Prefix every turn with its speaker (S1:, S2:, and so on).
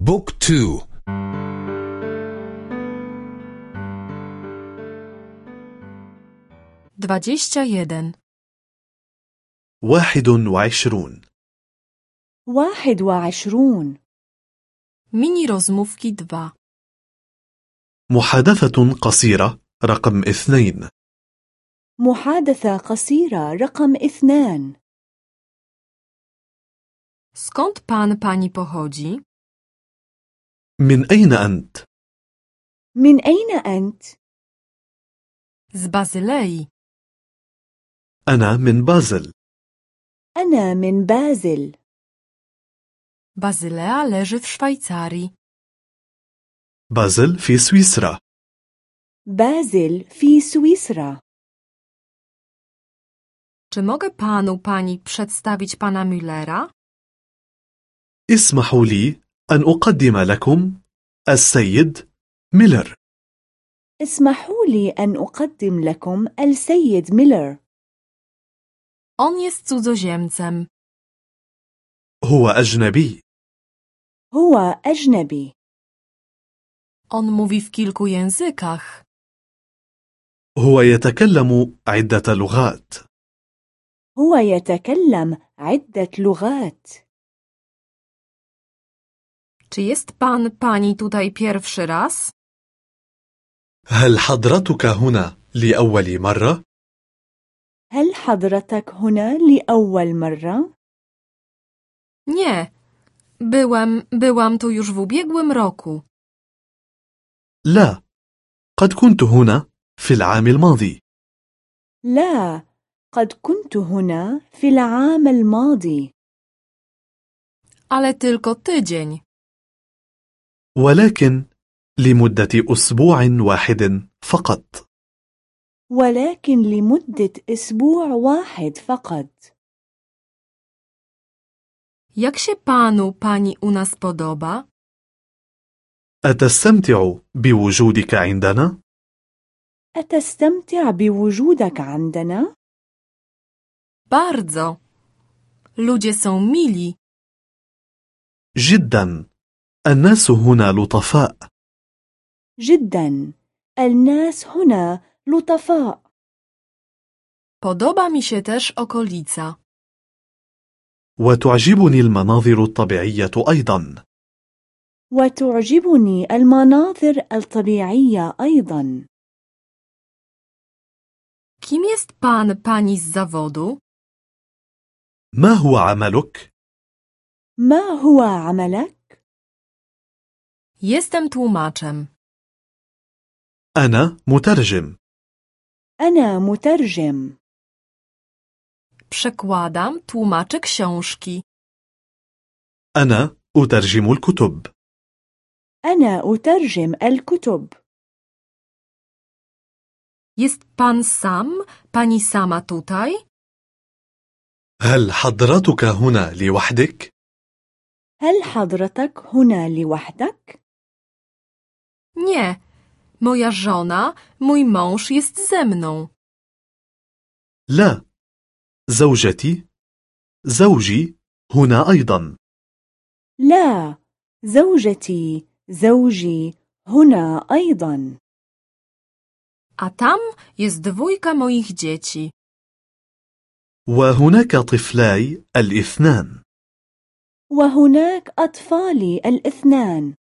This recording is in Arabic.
S1: بوك تو
S2: dwadzieścia jeden,
S3: واحد وعشرون.
S4: واحد وعشرون.
S2: Mini rozmówki dwa,
S3: محادثة قصيرة رقم اثنين.
S4: محادثة قصيرة رقم اثنان.
S2: Skąd pan pani pochodzi?
S3: من أين أنت؟
S4: من أين أنت؟
S2: Z Bazylei.
S3: أنا من بازل
S4: أنا من بازل
S2: Bazylea leży w Szwajcarii.
S3: بازل في سويسرا
S4: بازل في سويسرا
S2: Czy mogę panu pani przedstawić pana Müllera?
S3: اسمحوا لي أن أقدم لكم السيد ميلر.
S4: اسمحوا لي أن أقدم لكم السيد ميلر.
S2: On jest cudzoziemcem.
S3: هو أجنبي.
S4: هو أجنبي.
S2: On mówi w kilku językach.
S3: هو يتكلم عدة لغات.
S4: هو يتكلم عدة لغات.
S2: Czy jest pan pani tutaj pierwszy raz?
S3: هل حضرتك هنا لأول مرة؟
S4: هل حضرتك هنا لأول مرة؟
S2: Nie. Byłem, byłam tu już w ubiegłym roku.
S3: لا قد كنت هنا في العام الماضي
S4: لا قد كنت هنا في العام الماضي
S2: Ale tylko tydzień.
S3: ولكن لمدة أسبوع واحد فقط
S4: ولكن لمدة أسبوع واحد فقط
S2: Jak się panu pani u nas podoba?
S3: أتستمتع بوجودك عندنا؟
S4: أتستمتع بوجودك عندنا؟
S2: Bardzo. Ludzie są mili.
S3: جدا الناس هنا لطفاء
S4: جدا الناس هنا لطفاء
S2: Podoba mi się też okolica.
S3: وتعجبني المناظر الطبيعية أيضا
S4: وتعجبني المناظر الطبيعية أيضا
S2: Kim jest pan pani z zawodu?
S3: ما هو عملك؟
S4: ما هو عملك؟
S2: Jestem tłumaczem.
S3: أنا مترجم
S4: أنا مترجم
S2: Przekładam, tłumaczę książki.
S3: أنا أترجم الكتب
S4: أنا أترجم الكتب
S2: Jest pan sam, pani sama tutaj?
S3: هل حضرتك هنا لوحدك؟
S4: هل حضرتك هنا لوحدك؟
S2: Nie. Moja żona, mój mąż jest ze mną.
S3: لا زوجتي زوجي هنا أيضا
S4: لا زوجتي زوجي هنا أيضا
S2: A tam jest dwójka moich dzieci.
S3: وهناك طفلاي الاثنان
S4: وهناك أطفالي الاثنان